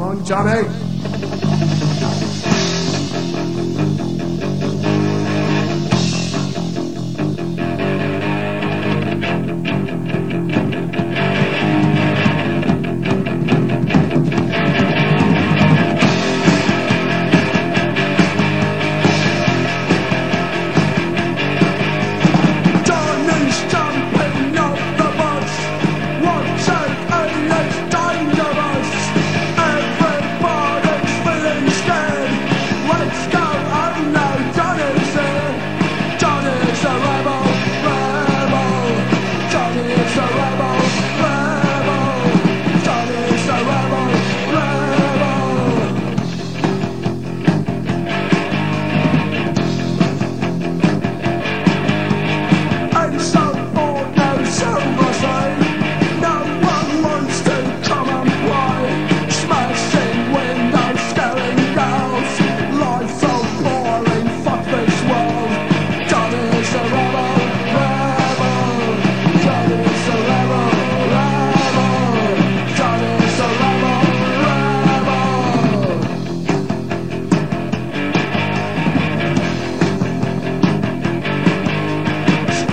on, Johnny.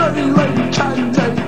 bloody late Candy